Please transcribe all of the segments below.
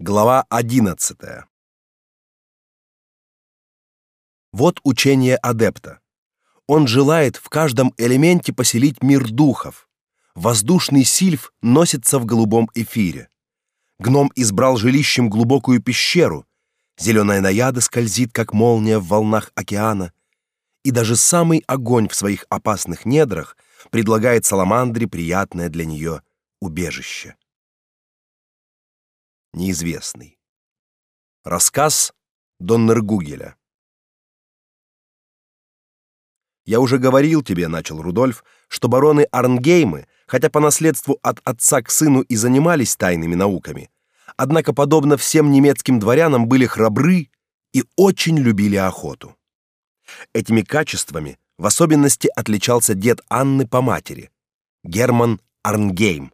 Глава 11. Вот учение адепта. Он желает в каждом элементе поселить мир духов. Воздушный сильф носится в голубом эфире. Гном избрал жилищем глубокую пещеру. Зеленая наяда скользит, как молния в волнах океана. И даже самый огонь в своих опасных недрах предлагает саламандре приятное для нее убежище неизвестный. Рассказ Доннергугеля. Я уже говорил тебе, начал Рудольф, что бароны Арнгеймы, хотя по наследству от отца к сыну и занимались тайными науками, однако подобно всем немецким дворянам были храбры и очень любили охоту. Этими качествами в особенности отличался дед Анны по матери, Герман Арнгейм,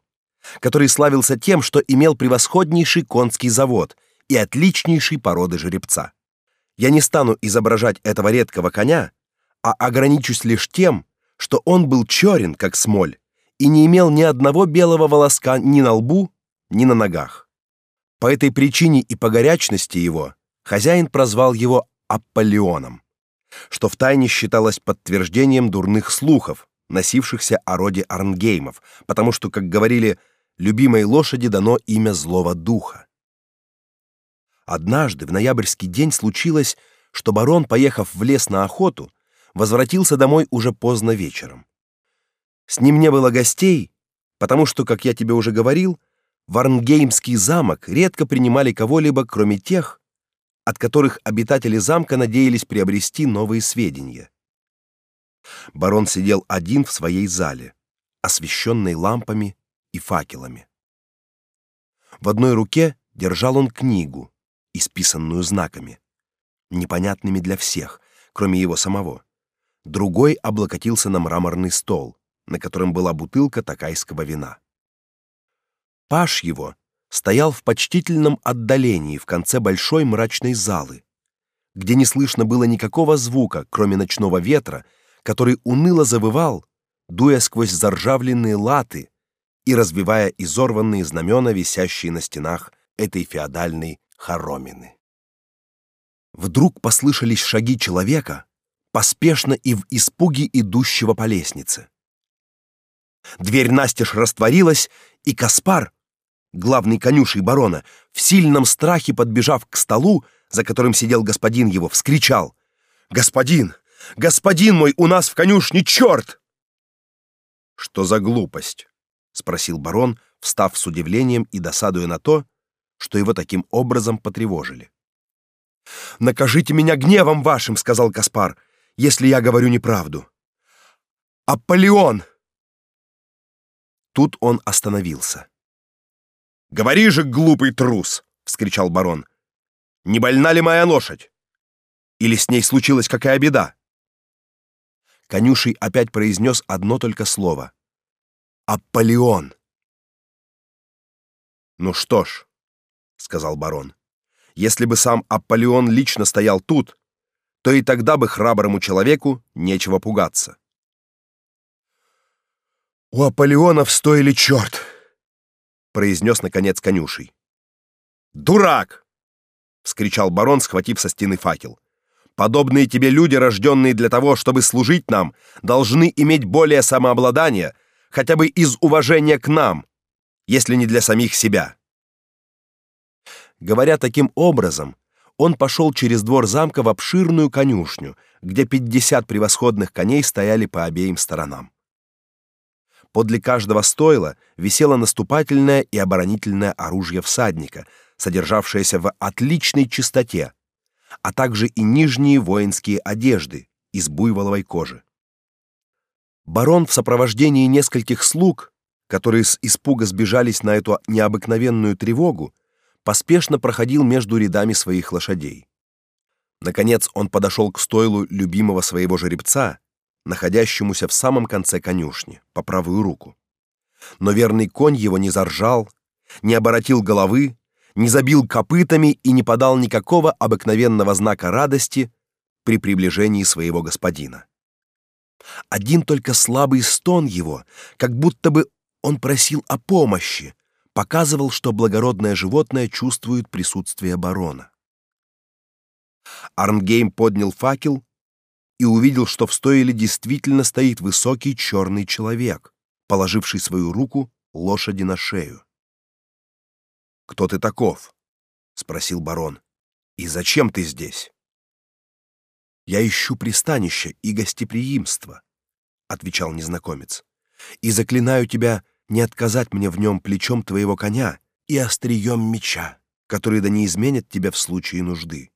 который славился тем, что имел превосходнейший конский завод и отличнейшей породы жеребца. Я не стану изображать этого редкого коня, а ограничусь лишь тем, что он был черен, как смоль, и не имел ни одного белого волоска ни на лбу, ни на ногах. По этой причине и по горячности его хозяин прозвал его Аполеоном, что втайне считалось подтверждением дурных слухов, носившихся о роде Арнгеймов, потому что, как говорили, любимой лошади дано имя злого духа. Однажды в ноябрьский день случилось, что барон, поехав в лес на охоту, возвратился домой уже поздно вечером. С ним не было гостей, потому что, как я тебе уже говорил, в Арнгеймский замок редко принимали кого-либо, кроме тех, от которых обитатели замка надеялись приобрести новые сведения. Барон сидел один в своей зале, освещенной лампами и факелами. В одной руке держал он книгу, исписанную знаками, непонятными для всех, кроме его самого. Другой облокотился на мраморный стол, на котором была бутылка такайского вина. Паш его стоял в почтительном отдалении в конце большой мрачной залы, где не слышно было никакого звука, кроме ночного ветра, который уныло завывал, дуя сквозь заржавленные латы и развивая изорванные знамена, висящие на стенах этой феодальной хоромины. Вдруг послышались шаги человека, поспешно и в испуге идущего по лестнице. Дверь настежь растворилась, и Каспар, главный конюший барона, в сильном страхе подбежав к столу, за которым сидел господин его, вскричал: "Господин, господин мой, у нас в конюшне черт!» Что за глупость? Спросил барон, встав с удивлением и досадуя на то, что его таким образом потревожили. Накажите меня гневом вашим, сказал Каспар, если я говорю неправду. Аполеон. Тут он остановился. Говори же, глупый трус, вскричал барон. Не больна ли моя лошадь? Или с ней случилась какая беда? Конюший опять произнес одно только слово Аполеон. Ну что ж, сказал барон. Если бы сам Аполеон лично стоял тут, то и тогда бы храброму человеку нечего пугаться. У Аполеона в стойле черт, произнес наконец конюший. Дурак! вскричал барон, схватив со стены факел. Подобные тебе люди, рожденные для того, чтобы служить нам, должны иметь более самообладания хотя бы из уважения к нам, если не для самих себя. Говоря таким образом, он пошел через двор замка в обширную конюшню, где пятьдесят превосходных коней стояли по обеим сторонам. Подле каждого стойла висело наступательное и оборонительное оружие всадника, содержавшееся в отличной чистоте, а также и нижние воинские одежды из буйволовой кожи. Барон в сопровождении нескольких слуг, которые с испуга сбежались на эту необыкновенную тревогу, поспешно проходил между рядами своих лошадей. Наконец он подошел к стойлу любимого своего жеребца, находящемуся в самом конце конюшни, по правую руку. Но верный конь его не заржал, не оборотил головы, не забил копытами и не подал никакого обыкновенного знака радости при приближении своего господина. Один только слабый стон его, как будто бы он просил о помощи, показывал, что благородное животное чувствует присутствие барона. Арнгейм поднял факел и увидел, что в стойле действительно стоит высокий черный человек, положивший свою руку лошади на шею. «Кто ты таков?» — спросил барон. «И зачем ты здесь?» «Я ищу пристанище и гостеприимство», — отвечал незнакомец, «и заклинаю тебя не отказать мне в нем плечом твоего коня и острием меча, который да не изменит тебя в случае нужды».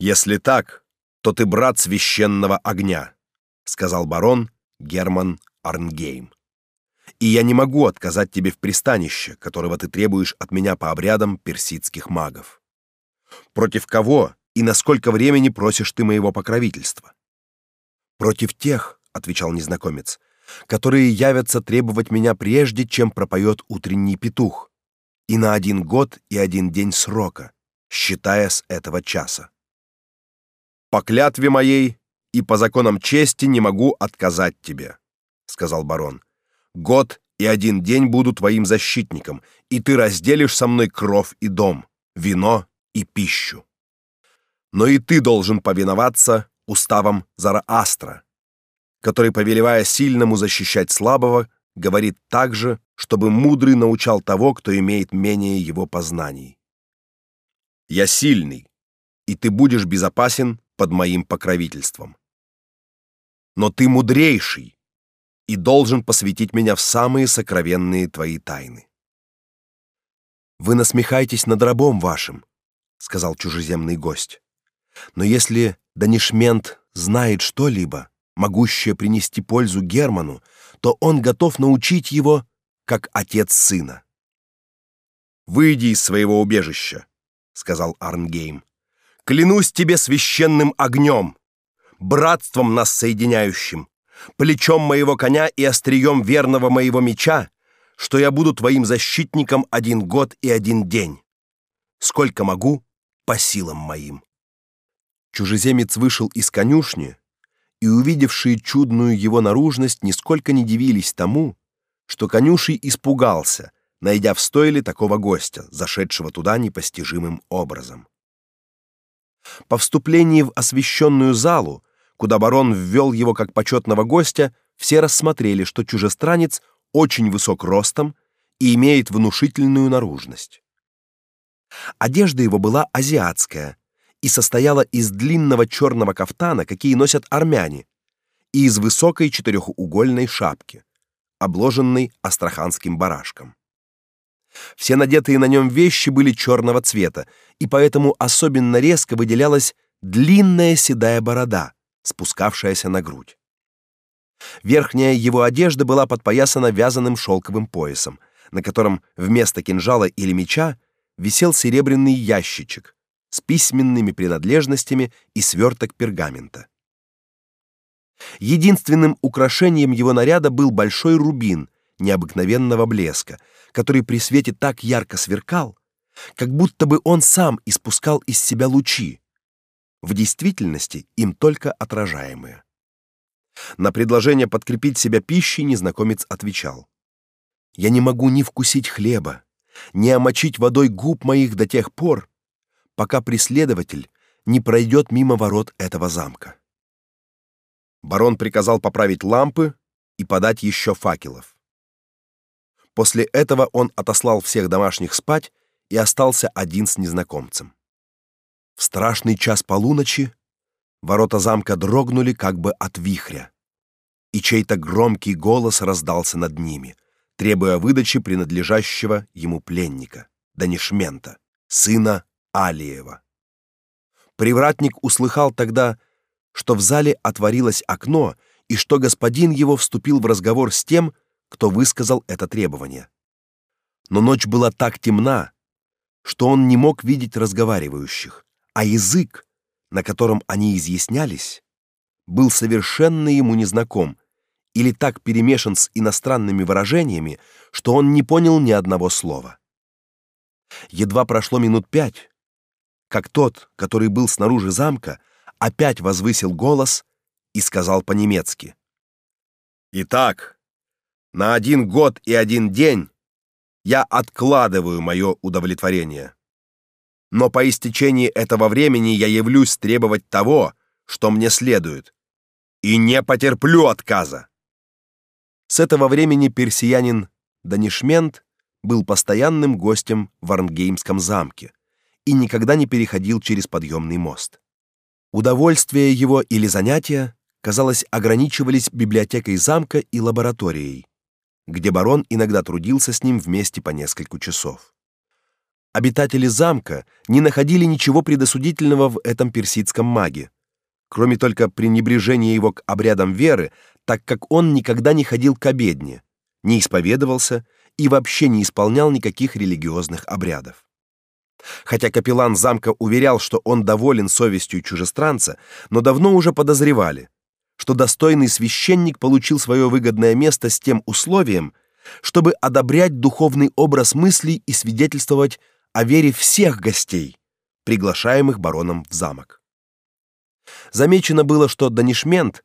«Если так, то ты брат священного огня», — сказал барон Герман Арнгейм и я не могу отказать тебе в пристанище, которого ты требуешь от меня по обрядам персидских магов. Против кого и на сколько времени просишь ты моего покровительства? Против тех, отвечал незнакомец, которые явятся требовать меня прежде, чем пропоет утренний петух, и на один год и один день срока, считая с этого часа. По клятве моей и по законам чести не могу отказать тебе, сказал барон Год и один день буду твоим защитником, и ты разделишь со мной кров и дом, вино и пищу. Но и ты должен повиноваться уставам Зараастра, который, повелевая сильному защищать слабого, говорит также, чтобы мудрый научал того, кто имеет менее его познаний. Я сильный, и ты будешь безопасен под моим покровительством. Но ты мудрейший, и должен посвятить меня в самые сокровенные твои тайны. Вы насмехаетесь над рабом вашим, сказал чужеземный гость. Но если Данишмент знает что-либо, могущее принести пользу Герману, то он готов научить его, как отец сына. Выйди из своего убежища, сказал Арнгейм. Клянусь тебе священным огнем, братством нас соединяющим, плечом моего коня и острием верного моего меча, что я буду твоим защитником один год и один день. Сколько могу, по силам моим. Чужеземец вышел из конюшни, и увидевшие чудную его наружность нисколько не дивились тому, что конюший испугался, найдя в стойле такого гостя, зашедшего туда непостижимым образом. По вступлении в освещенную залу куда барон ввел его как почетного гостя, все рассмотрели, что чужестранец очень высок ростом и имеет внушительную наружность. Одежда его была азиатская и состояла из длинного черного кафтана, какие носят армяне, и из высокой четырехугольной шапки, обложенной астраханским барашком. Все надетые на нем вещи были черного цвета, и поэтому особенно резко выделялась длинная седая борода, спускавшаяся на грудь. Верхняя его одежда была подпоясана вязаным шелковым поясом, на котором вместо кинжала или меча висел серебряный ящичек с письменными принадлежностями и сверток пергамента. Единственным украшением его наряда был большой рубин необыкновенного блеска, который при свете так ярко сверкал, как будто бы он сам испускал из себя лучи, в действительности им только отражаемые. На предложение подкрепить себя пищей незнакомец отвечал: "Я не могу ни вкусить хлеба, ни омочить водой губ моих до тех пор, пока преследователь не пройдет мимо ворот этого замка". Барон приказал поправить лампы и подать еще факелов. После этого он отослал всех домашних спать и остался один с незнакомцем. В страшный час полуночи ворота замка дрогнули как бы от вихря, и чей-то громкий голос раздался над ними, требуя выдачи принадлежащего ему пленника, Данишмента, сына Алиева. Привратник услыхал тогда, что в зале отворилось окно и что господин его вступил в разговор с тем, кто высказал это требование. Но ночь была так темна, что он не мог видеть разговаривающих, а язык, на котором они изъяснялись, был совершенно ему незнаком или так перемешан с иностранными выражениями, что он не понял ни одного слова. Едва прошло минут пять, как тот, который был снаружи замка, опять возвысил голос и сказал по-немецки: "Итак, на один год и один день я откладываю мое удовлетворение. Но по истечении этого времени я явлюсь требовать того, что мне следует, и не потерплю отказа. С этого времени персиянин Данишмент был постоянным гостем в Арнгеймском замке и никогда не переходил через подъемный мост. Удовольствие его или занятия, казалось, ограничивались библиотекой замка и лабораторией, где барон иногда трудился с ним вместе по несколько часов. Обитатели замка не находили ничего предосудительного в этом персидском маге, кроме только пренебрежения его к обрядам веры, так как он никогда не ходил к обедне, не исповедовался и вообще не исполнял никаких религиозных обрядов. Хотя капеллан замка уверял, что он доволен совестью чужестранца, но давно уже подозревали, что достойный священник получил свое выгодное место с тем условием, чтобы одобрять духовный образ мыслей и свидетельствовать о вере всех гостей, приглашаемых бароном в замок. Замечено было, что Данишмент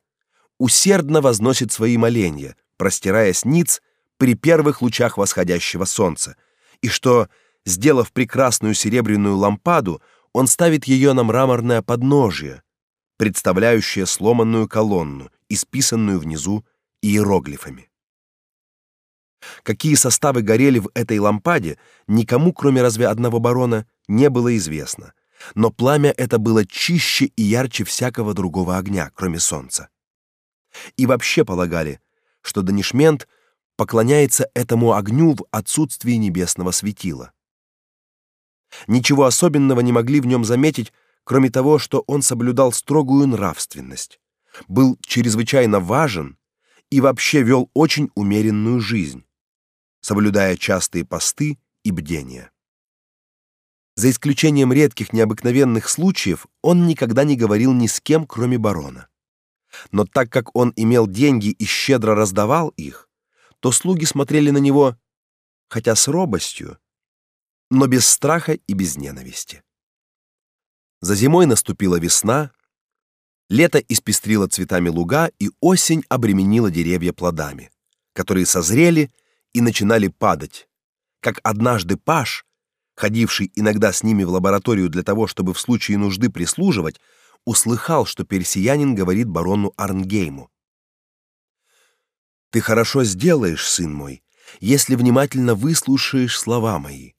усердно возносит свои моления, простираясь ниц при первых лучах восходящего солнца, и что, сделав прекрасную серебряную лампаду, он ставит ее на мраморное подножие, представляющее сломанную колонну, исписанную внизу иероглифами. Какие составы горели в этой лампаде, никому, кроме разве одного барона, не было известно. Но пламя это было чище и ярче всякого другого огня, кроме солнца. И вообще полагали, что Данишмент поклоняется этому огню в отсутствии небесного светила. Ничего особенного не могли в нем заметить, кроме того, что он соблюдал строгую нравственность, был чрезвычайно важен и вообще вел очень умеренную жизнь, соблюдая частые посты и бдения. За исключением редких необыкновенных случаев, он никогда не говорил ни с кем, кроме барона. Но так как он имел деньги и щедро раздавал их, то слуги смотрели на него, хотя с робостью, но без страха и без ненависти. За зимой наступила весна, лето испестрило цветами луга, и осень обременила деревья плодами, которые созрели и начинали падать, как однажды паж, ходивший иногда с ними в лабораторию для того, чтобы в случае нужды прислуживать, услыхал, что персиянин говорит барону Арнгейму: ты хорошо сделаешь, сын мой, если внимательно выслушаешь слова мои.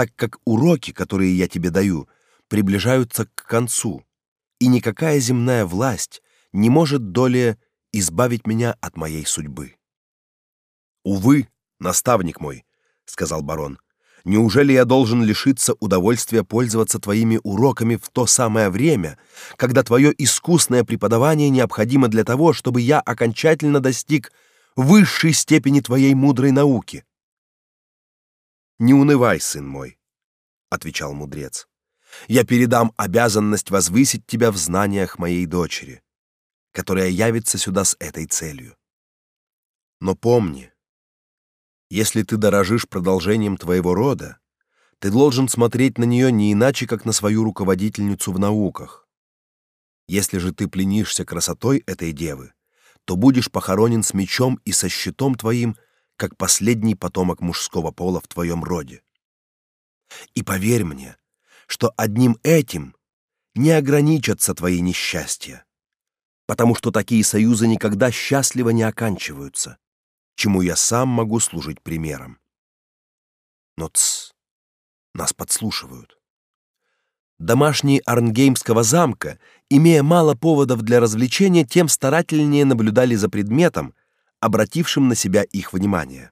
Так как уроки, которые я тебе даю, приближаются к концу, и никакая земная власть не может долее избавить меня от моей судьбы. Увы, наставник мой, сказал барон. Неужели я должен лишиться удовольствия пользоваться твоими уроками в то самое время, когда твое искусное преподавание необходимо для того, чтобы я окончательно достиг высшей степени твоей мудрой науки? Не унывай, сын мой, отвечал мудрец. Я передам обязанность возвысить тебя в знаниях моей дочери, которая явится сюда с этой целью. Но помни, если ты дорожишь продолжением твоего рода, ты должен смотреть на нее не иначе, как на свою руководительницу в науках. Если же ты пленишься красотой этой девы, то будешь похоронен с мечом и со щитом твоим, как последний потомок мужского пола в твоем роде. И поверь мне, что одним этим не ограничатся твои несчастья, потому что такие союзы никогда счастливо не оканчиваются чему я сам могу служить примером. Но тс, нас подслушивают. Домашние Арнгеймского замка, имея мало поводов для развлечения, тем старательнее наблюдали за предметом, обратившим на себя их внимание.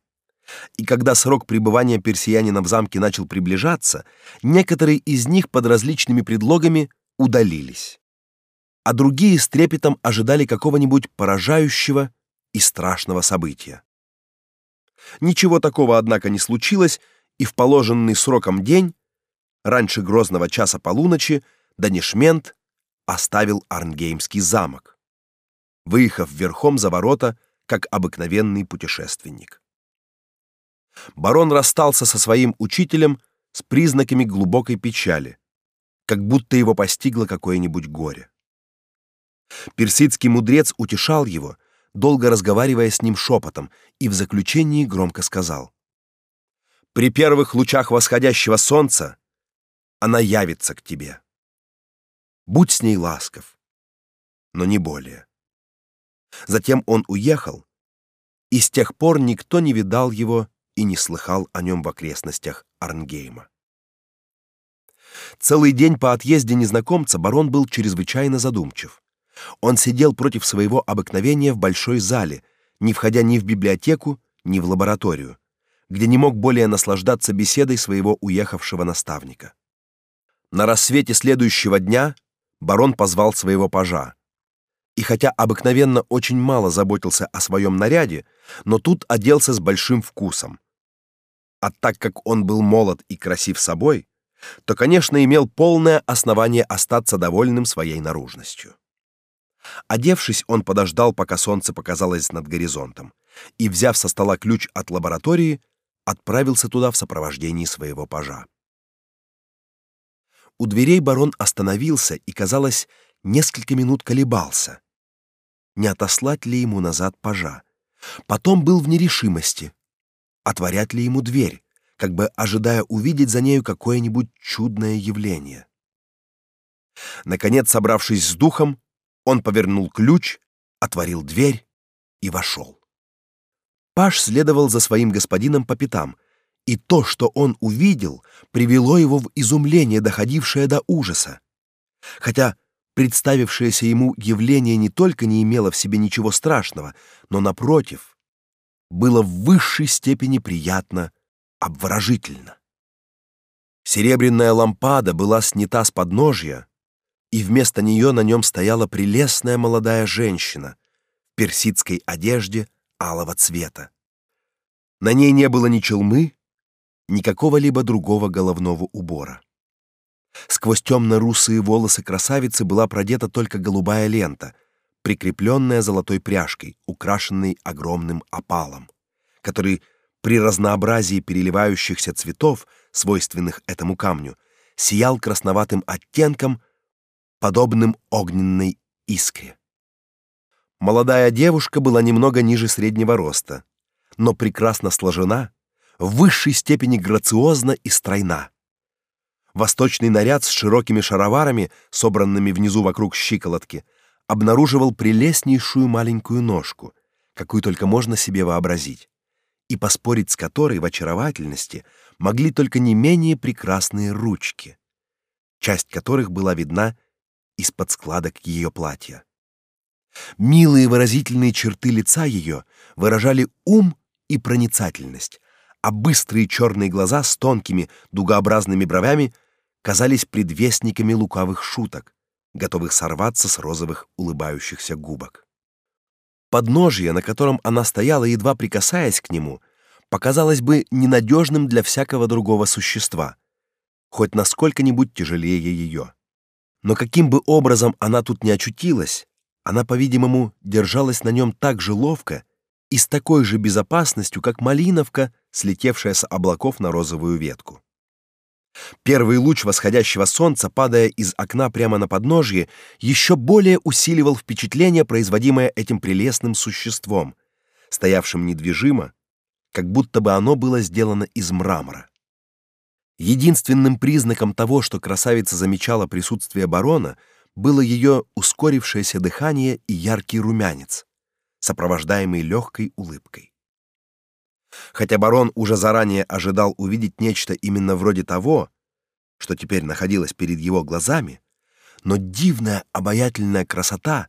И когда срок пребывания персиянина в замке начал приближаться, некоторые из них под различными предлогами удалились, а другие с трепетом ожидали какого-нибудь поражающего и страшного события. Ничего такого, однако, не случилось, и в положенный сроком день, раньше грозного часа полуночи, Данишмент оставил Арнгеймский замок, выехав верхом за ворота, как обыкновенный путешественник. Барон расстался со своим учителем с признаками глубокой печали, как будто его постигло какое-нибудь горе. Персидский мудрец утешал его, долго разговаривая с ним шепотом, и в заключении громко сказал: При первых лучах восходящего солнца она явится к тебе. Будь с ней ласков, но не более. Затем он уехал, и с тех пор никто не видал его и не слыхал о нем в окрестностях Арнгейма. Целый день по отъезде незнакомца барон был чрезвычайно задумчив. Он сидел против своего обыкновения в большой зале, не входя ни в библиотеку, ни в лабораторию, где не мог более наслаждаться беседой своего уехавшего наставника. На рассвете следующего дня барон позвал своего пажа. И хотя обыкновенно очень мало заботился о своем наряде, но тут оделся с большим вкусом. А так как он был молод и красив собой, то, конечно, имел полное основание остаться довольным своей наружностью. Одевшись, он подождал, пока солнце показалось над горизонтом, и, взяв со стола ключ от лаборатории, отправился туда в сопровождении своего пажа. У дверей барон остановился и, казалось, несколько минут колебался, не отослать ли ему назад пажа. Потом был в нерешимости, отворять ли ему дверь, как бы ожидая увидеть за нею какое-нибудь чудное явление. Наконец, собравшись с духом, он повернул ключ, отворил дверь и вошел. Паш следовал за своим господином по пятам, и то, что он увидел, привело его в изумление, доходившее до ужаса. Хотя представившееся ему явление не только не имело в себе ничего страшного, но напротив, было в высшей степени приятно обворожительно. Серебряная лампада была снята с подножья, и вместо нее на нем стояла прелестная молодая женщина в персидской одежде алого цвета. На ней не было ни челмы, ни какого-либо другого головного убора. Сквозь темно-русые волосы красавицы была продета только голубая лента, прикрепленная золотой пряжкой, украшенной огромным опалом, который при разнообразии переливающихся цветов, свойственных этому камню, сиял красноватым оттенком, подобным огненной искре. Молодая девушка была немного ниже среднего роста, но прекрасно сложена, в высшей степени грациозна и стройна. Восточный наряд с широкими шароварами, собранными внизу вокруг щиколотки, обнаруживал прелестнейшую маленькую ножку, какую только можно себе вообразить и поспорить с которой в очаровательности могли только не менее прекрасные ручки, часть которых была видна из-под складок ее платья. Милые выразительные черты лица ее выражали ум и проницательность, а быстрые черные глаза с тонкими дугообразными бровями казались предвестниками лукавых шуток, готовых сорваться с розовых улыбающихся губок. Подножье, на котором она стояла, едва прикасаясь к нему, показалось бы ненадежным для всякого другого существа, хоть насколько-нибудь тяжелее ее. Но каким бы образом она тут не очутилась, она, по-видимому, держалась на нем так же ловко и с такой же безопасностью, как малиновка, слетевшая с облаков на розовую ветку. Первый луч восходящего солнца, падая из окна прямо на подножье, еще более усиливал впечатление, производимое этим прелестным существом, стоявшим недвижимо, как будто бы оно было сделано из мрамора. Единственным признаком того, что красавица замечала присутствие барона, было ее ускорившееся дыхание и яркий румянец, сопровождаемый легкой улыбкой. Хотя барон уже заранее ожидал увидеть нечто именно вроде того, что теперь находилось перед его глазами, но дивная обаятельная красота,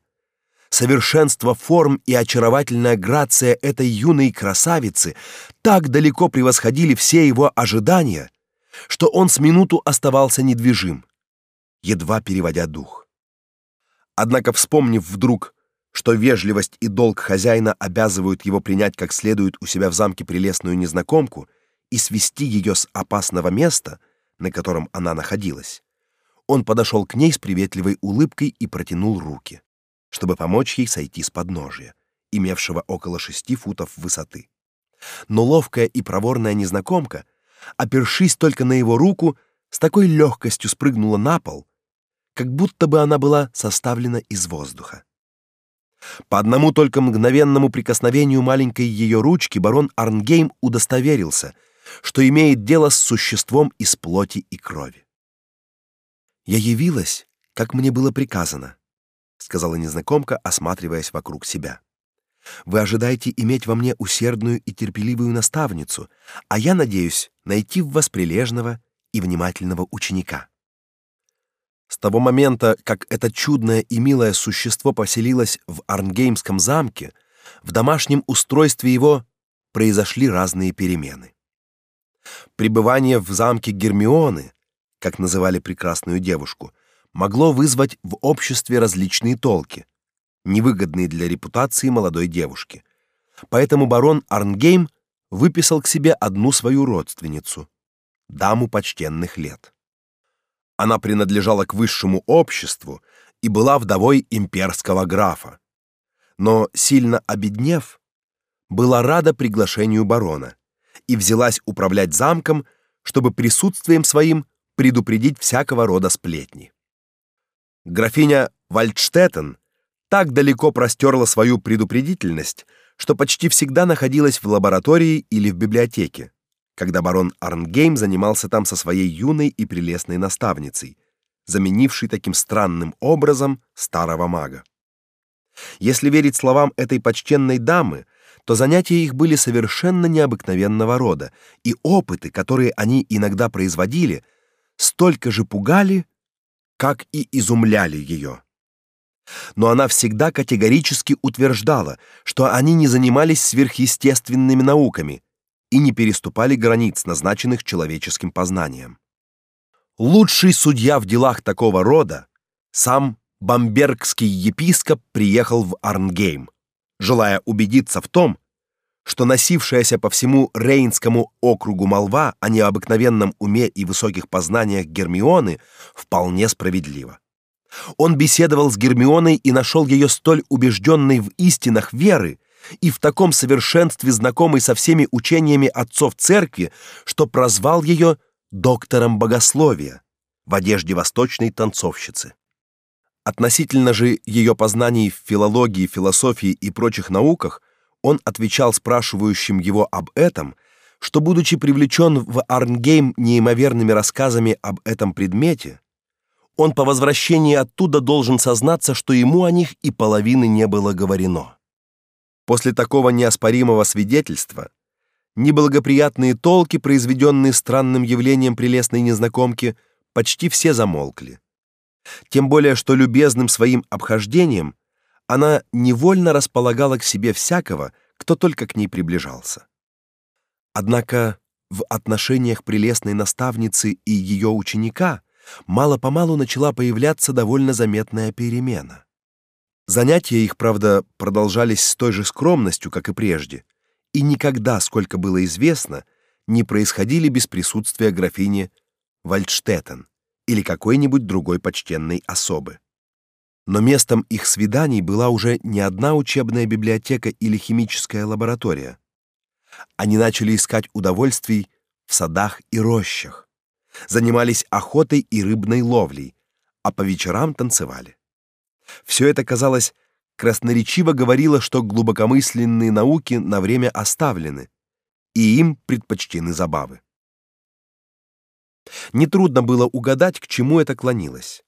совершенство форм и очаровательная грация этой юной красавицы так далеко превосходили все его ожидания, что он с минуту оставался недвижим, едва переводя дух. Однако, вспомнив вдруг, что вежливость и долг хозяина обязывают его принять как следует у себя в замке прелестную незнакомку и свести ее с опасного места, на котором она находилась, он подошел к ней с приветливой улыбкой и протянул руки, чтобы помочь ей сойти с подножия, имевшего около шести футов высоты. Но ловкая и проворная незнакомка, опершись только на его руку, с такой легкостью спрыгнула на пол, как будто бы она была составлена из воздуха. По одному только мгновенному прикосновению маленькой ее ручки барон Арнгейм удостоверился, что имеет дело с существом из плоти и крови. Я явилась, как мне было приказано, сказала незнакомка, осматриваясь вокруг себя. Вы ожидаете иметь во мне усердную и терпеливую наставницу, а я надеюсь найти в вас прилежного и внимательного ученика. С того момента, как это чудное и милое существо поселилось в Арнгеймском замке, в домашнем устройстве его произошли разные перемены. Пребывание в замке Гермионы, как называли прекрасную девушку, могло вызвать в обществе различные толки, невыгодные для репутации молодой девушки. Поэтому барон Арнгейм выписал к себе одну свою родственницу, даму почтенных лет. Она принадлежала к высшему обществу и была вдовой имперского графа. Но сильно обеднев, была рада приглашению барона и взялась управлять замком, чтобы присутствием своим предупредить всякого рода сплетни. Графиня Вальдштеттен так далеко простерла свою предупредительность, что почти всегда находилась в лаборатории или в библиотеке, когда барон Арнгейм занимался там со своей юной и прелестной наставницей, заменившей таким странным образом старого мага. Если верить словам этой почтенной дамы, то занятия их были совершенно необыкновенного рода, и опыты, которые они иногда производили, столько же пугали, как и изумляли ее но она всегда категорически утверждала, что они не занимались сверхъестественными науками и не переступали границ, назначенных человеческим познанием. Лучший судья в делах такого рода, сам бамбергский епископ приехал в Арнгейм, желая убедиться в том, что носившаяся по всему Рейнскому округу молва о необыкновенном уме и высоких познаниях Гермионы вполне справедлива. Он беседовал с Гермионой и нашел ее столь убежденной в истинах веры и в таком совершенстве знакомой со всеми учениями отцов церкви, что прозвал ее доктором богословия в одежде восточной танцовщицы. Относительно же ее познаний в филологии, философии и прочих науках, он отвечал спрашивающим его об этом, что будучи привлечен в Арнгейм неимоверными рассказами об этом предмете, он по возвращении оттуда должен сознаться, что ему о них и половины не было говорено. После такого неоспоримого свидетельства неблагоприятные толки, произведенные странным явлением прелестной незнакомки, почти все замолкли. Тем более, что любезным своим обхождением она невольно располагала к себе всякого, кто только к ней приближался. Однако в отношениях прелестной наставницы и ее ученика мало-помалу начала появляться довольно заметная перемена. Занятия их, правда, продолжались с той же скромностью, как и прежде, и никогда, сколько было известно, не происходили без присутствия графини Вальдштеттен или какой-нибудь другой почтенной особы. Но местом их свиданий была уже не одна учебная библиотека или химическая лаборатория. Они начали искать удовольствий в садах и рощах, занимались охотой и рыбной ловлей, а по вечерам танцевали. Все это, казалось, красноречиво говорило, что глубокомысленные науки на время оставлены, и им предпочтены забавы. Нетрудно было угадать, к чему это клонилось.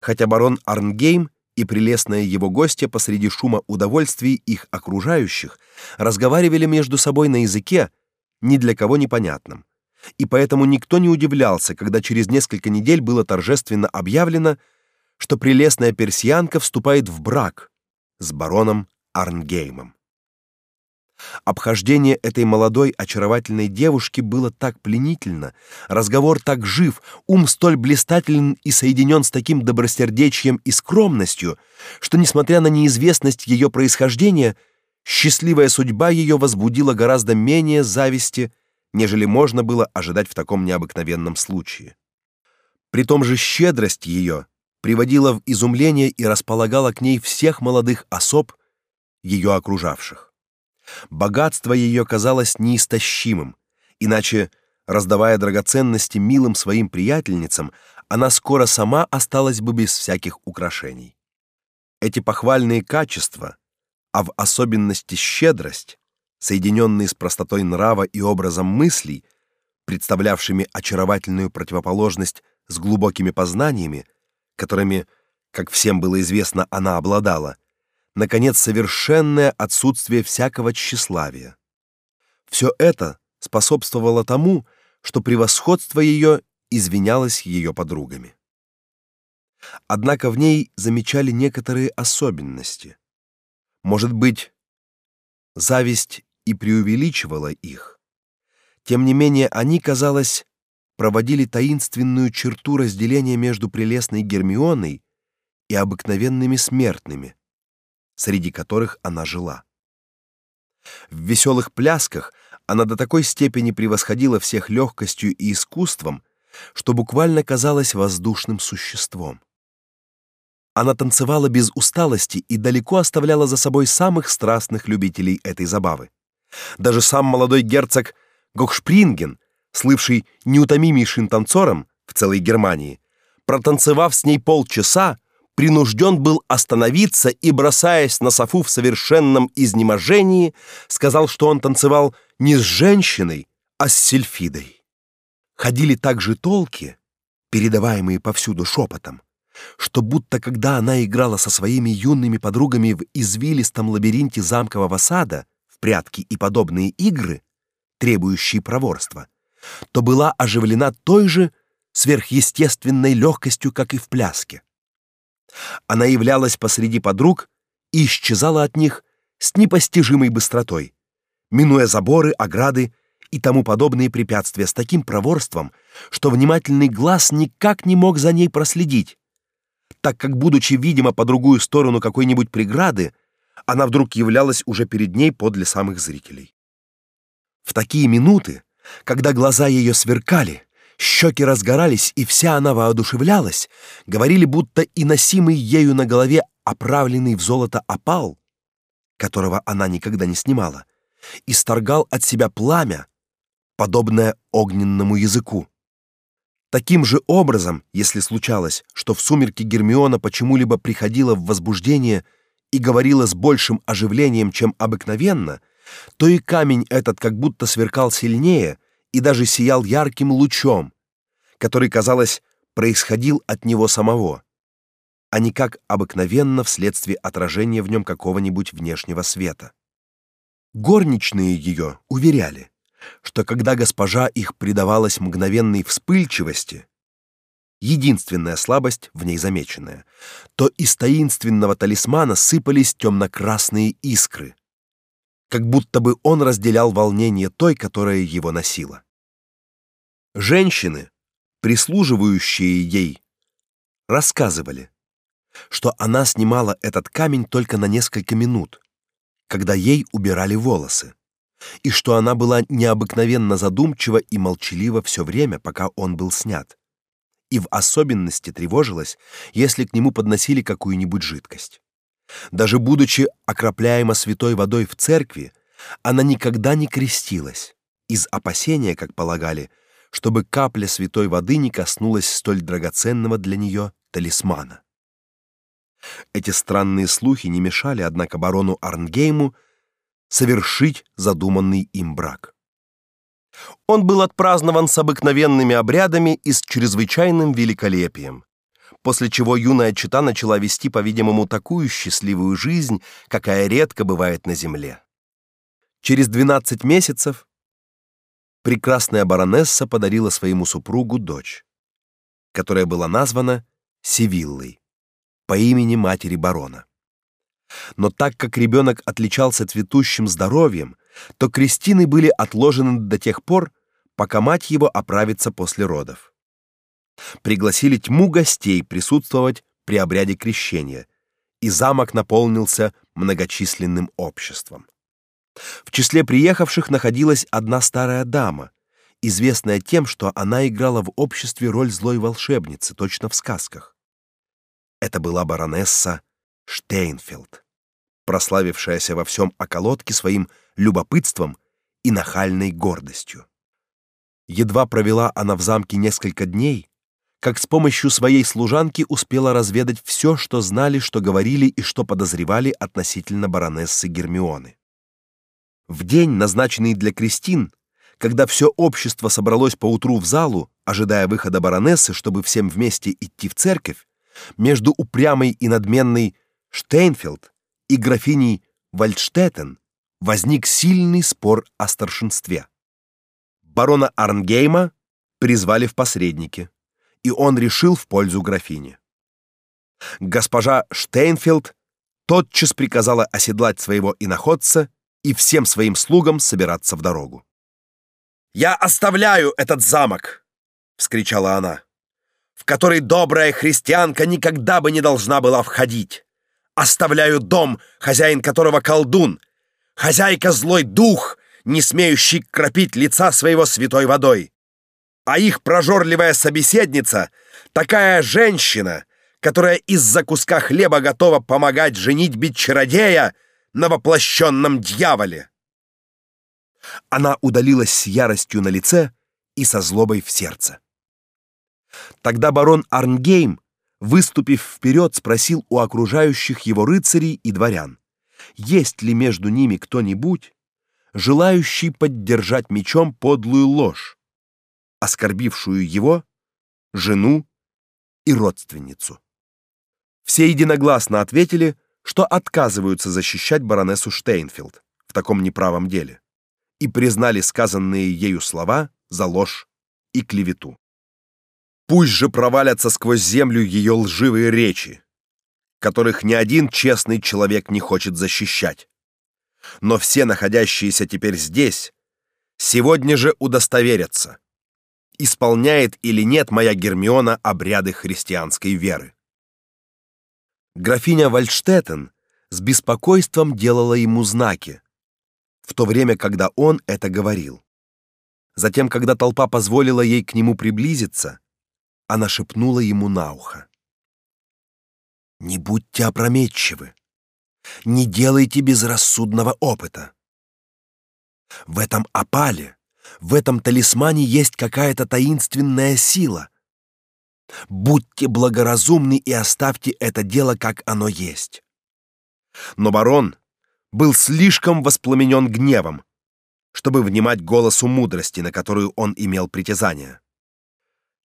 Хотя барон Арнгейм и прелестная его гостья посреди шума удовольствий их окружающих разговаривали между собой на языке, ни для кого непонятном, и поэтому никто не удивлялся, когда через несколько недель было торжественно объявлено, что прелестная персианка вступает в брак с бароном Арнгеймом. Обхождение этой молодой очаровательной девушки было так пленительно, разговор так жив, ум столь блистателен и соединен с таким добросердечием и скромностью, что несмотря на неизвестность ее происхождения, счастливая судьба ее возбудила гораздо менее зависти, нежели можно было ожидать в таком необыкновенном случае. При том же щедрость ее приводила в изумление и располагала к ней всех молодых особ, ее окружавших. Богатство ее казалось неистощимым, иначе, раздавая драгоценности милым своим приятельницам, она скоро сама осталась бы без всяких украшений. Эти похвальные качества, а в особенности щедрость, соединенные с простотой нрава и образом мыслей, представлявшими очаровательную противоположность с глубокими познаниями, которыми, как всем было известно, она обладала, наконец, совершенное отсутствие всякого тщеславия. Все это способствовало тому, что превосходство ее извинялось ее подругами. Однако в ней замечали некоторые особенности. Может быть, зависть и преувеличивала их. Тем не менее, они, казалось, проводили таинственную черту разделения между прелестной Гермионой и обыкновенными смертными, среди которых она жила. В веселых плясках она до такой степени превосходила всех легкостью и искусством, что буквально казалась воздушным существом. Она танцевала без усталости и далеко оставляла за собой самых страстных любителей этой забавы. Даже сам молодой герцог Гохшпринген, слывший неутомимейшим танцором в целой Германии, протанцевав с ней полчаса, принужден был остановиться и, бросаясь на софу в совершенном изнеможении, сказал, что он танцевал не с женщиной, а с сильфидой. Ходили также толки, передаваемые повсюду шепотом, что будто когда она играла со своими юными подругами в извилистом лабиринте замкового сада в прятки и подобные игры, требующие проворства, то была оживлена той же сверхъестественной легкостью, как и в пляске. Она являлась посреди подруг и исчезала от них с непостижимой быстротой, минуя заборы, ограды и тому подобные препятствия с таким проворством, что внимательный глаз никак не мог за ней проследить, так как, будучи видимо по другую сторону какой-нибудь преграды, она вдруг являлась уже перед ней подле самых зрителей. В такие минуты, когда глаза ее сверкали, щеки разгорались и вся она воодушевлялась, говорили, будто и носимый ею на голове оправленный в золото опал, которого она никогда не снимала, исторгал от себя пламя, подобное огненному языку. Таким же образом, если случалось, что в сумерки Гермиона почему-либо приходила в возбуждение и говорила с большим оживлением, чем обыкновенно, то и камень этот как будто сверкал сильнее и даже сиял ярким лучом, который, казалось, происходил от него самого, а не как обыкновенно вследствие отражения в нем какого-нибудь внешнего света. Горничные ее уверяли, что когда госпожа их предавалась мгновенной вспыльчивости, единственная слабость в ней замеченная, то из таинственного талисмана сыпались темно-красные искры, как будто бы он разделял волнение той, которая его носила. Женщины, прислуживающие ей, рассказывали, что она снимала этот камень только на несколько минут, когда ей убирали волосы и что она была необыкновенно задумчива и молчалива все время, пока он был снят. И в особенности тревожилась, если к нему подносили какую-нибудь жидкость. Даже будучи окропляема святой водой в церкви, она никогда не крестилась из опасения, как полагали, чтобы капля святой воды не коснулась столь драгоценного для нее талисмана. Эти странные слухи не мешали, однако, барону Арнгейму совершить задуманный им брак. Он был отпразднован с обыкновенными обрядами и с чрезвычайным великолепием, после чего юная чета начала вести, по-видимому, такую счастливую жизнь, какая редко бывает на земле. Через 12 месяцев прекрасная баронесса подарила своему супругу дочь, которая была названа Севиллой по имени матери барона. Но так как ребенок отличался цветущим здоровьем, то крестины были отложены до тех пор, пока мать его оправится после родов. Пригласили тьму гостей присутствовать при обряде крещения, и замок наполнился многочисленным обществом. В числе приехавших находилась одна старая дама, известная тем, что она играла в обществе роль злой волшебницы, точно в сказках. Это была баронесса Штейнфелд прославившаяся во всем околотке своим любопытством и нахальной гордостью. Едва провела она в замке несколько дней, как с помощью своей служанки успела разведать все, что знали, что говорили и что подозревали относительно баронессы Гермионы. В день, назначенный для крестин, когда все общество собралось поутру в залу, ожидая выхода баронессы, чтобы всем вместе идти в церковь, между упрямой и надменной Штейнфелд и графиней Вальдштеттен возник сильный спор о старшинстве. Барона Арнгейма призвали в посредники, и он решил в пользу графини. Госпожа Штейнфелд тотчас приказала оседлать своего иноходца и всем своим слугам собираться в дорогу. «Я оставляю этот замок!» — вскричала она, «в который добрая христианка никогда бы не должна была входить. Оставляю дом, хозяин которого колдун, хозяйка злой дух, не смеющий кропить лица своего святой водой. А их прожорливая собеседница — такая женщина, которая из-за куска хлеба готова помогать женить чародея на воплощенном дьяволе. Она удалилась с яростью на лице и со злобой в сердце. Тогда барон Арнгейм, выступив вперед, спросил у окружающих его рыцарей и дворян, есть ли между ними кто-нибудь, желающий поддержать мечом подлую ложь, оскорбившую его, жену и родственницу. Все единогласно ответили, что отказываются защищать баронессу Штейнфилд в таком неправом деле и признали сказанные ею слова за ложь и клевету. Пусть же провалятся сквозь землю ее лживые речи, которых ни один честный человек не хочет защищать. Но все находящиеся теперь здесь сегодня же удостоверятся, исполняет или нет моя Гермиона обряды христианской веры. Графиня Вальштеттен с беспокойством делала ему знаки, в то время, когда он это говорил. Затем, когда толпа позволила ей к нему приблизиться, она шепнула ему на ухо: "Не будьте опрометчивы. Не делайте безрассудного опыта. В этом опале, в этом талисмане есть какая-то таинственная сила, Будьте благоразумны и оставьте это дело, как оно есть. Но барон был слишком воспламенен гневом, чтобы внимать голосу мудрости, на которую он имел притязание.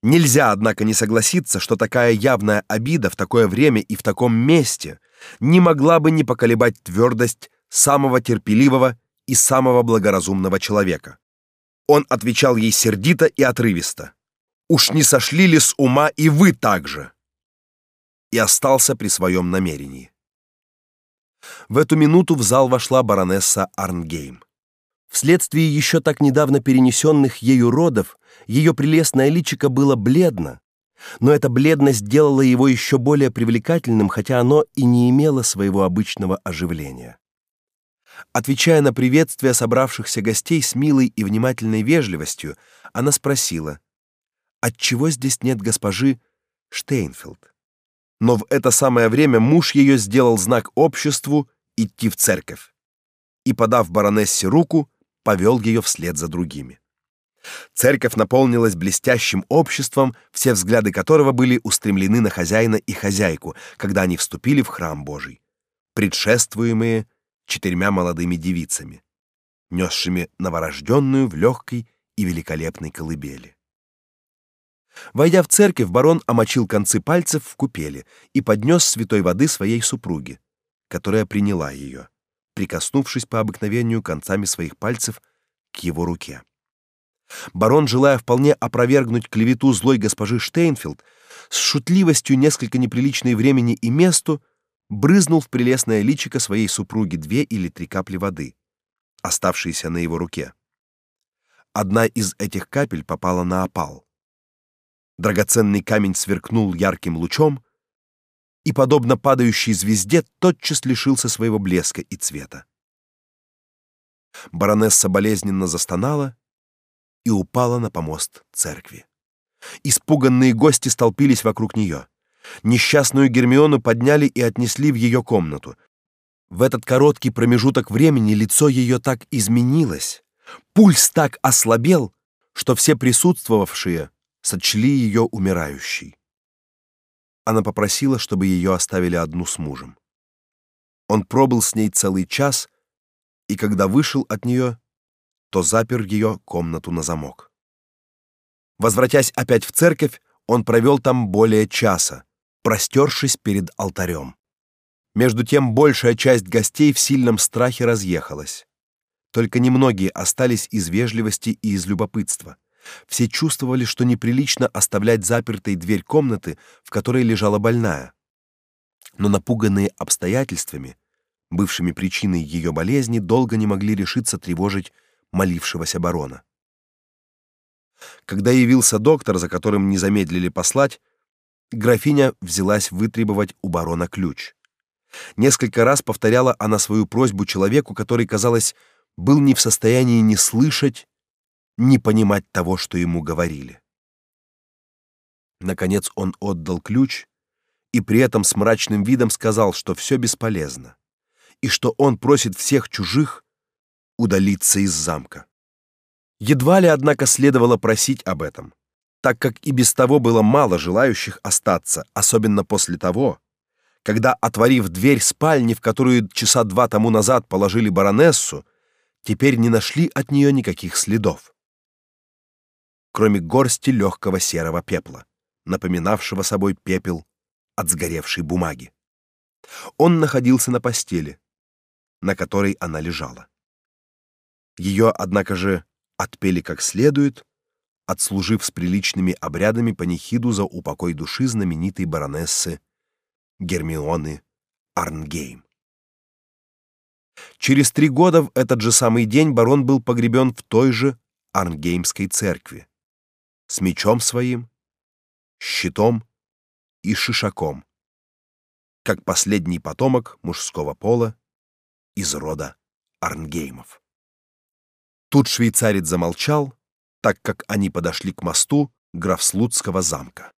Нельзя, однако, не согласиться, что такая явная обида в такое время и в таком месте не могла бы не поколебать твердость самого терпеливого и самого благоразумного человека. Он отвечал ей сердито и отрывисто: Уж не сошли ли с ума и вы также? И остался при своем намерении. В эту минуту в зал вошла баронесса Арнгейм. Вследствие еще так недавно перенесенных ею родов, ее прелестное личико было бледно, но эта бледность делала его еще более привлекательным, хотя оно и не имело своего обычного оживления. Отвечая на приветствие собравшихся гостей с милой и внимательной вежливостью, она спросила: отчего здесь нет госпожи Штейнфелд. Но в это самое время муж ее сделал знак обществу идти в церковь и, подав баронессе руку, повел ее вслед за другими. Церковь наполнилась блестящим обществом, все взгляды которого были устремлены на хозяина и хозяйку, когда они вступили в храм Божий, предшествуемые четырьмя молодыми девицами, несшими новорожденную в легкой и великолепной колыбели. Войдя в церковь, барон омочил концы пальцев в купели и поднес святой воды своей супруге, которая приняла ее, прикоснувшись по обыкновению концами своих пальцев к его руке. Барон, желая вполне опровергнуть клевету злой госпожи Штейнфилд, с шутливостью несколько неприличной времени и месту брызнул в прелестное личико своей супруги две или три капли воды, оставшиеся на его руке. Одна из этих капель попала на опал. Драгоценный камень сверкнул ярким лучом и, подобно падающей звезде, тотчас лишился своего блеска и цвета. Баронесса болезненно застонала и упала на помост церкви. Испуганные гости столпились вокруг нее. Несчастную Гермиону подняли и отнесли в ее комнату. В этот короткий промежуток времени лицо ее так изменилось, пульс так ослабел, что все присутствовавшие сочли ее умирающей. Она попросила, чтобы ее оставили одну с мужем. Он пробыл с ней целый час, и когда вышел от нее, то запер ее комнату на замок. Возвратясь опять в церковь, он провел там более часа, простершись перед алтарем. Между тем большая часть гостей в сильном страхе разъехалась. Только немногие остались из вежливости и из любопытства. Все чувствовали, что неприлично оставлять запертой дверь комнаты, в которой лежала больная. Но напуганные обстоятельствами, бывшими причиной ее болезни, долго не могли решиться тревожить молившегося барона. Когда явился доктор, за которым не замедлили послать, графиня взялась вытребовать у барона ключ. Несколько раз повторяла она свою просьбу человеку, который, казалось, был не в состоянии ни слышать, ни понимать того, что ему говорили. Наконец он отдал ключ и при этом с мрачным видом сказал, что все бесполезно и что он просит всех чужих удалиться из замка. Едва ли, однако, следовало просить об этом, так как и без того было мало желающих остаться, особенно после того, когда, отворив дверь спальни, в которую часа два тому назад положили баронессу, теперь не нашли от нее никаких следов, кроме горсти легкого серого пепла, напоминавшего собой пепел от сгоревшей бумаги. Он находился на постели, на которой она лежала. Ее, однако же, отпели как следует, отслужив с приличными обрядами панихиду за упокой души знаменитой баронессы Гермионы Арнгейм. Через три года в этот же самый день барон был погребен в той же Арнгеймской церкви с мечом своим, щитом и шишаком, как последний потомок мужского пола из рода Арнгеймов. Тут швейцарец замолчал, так как они подошли к мосту Графслудского замка.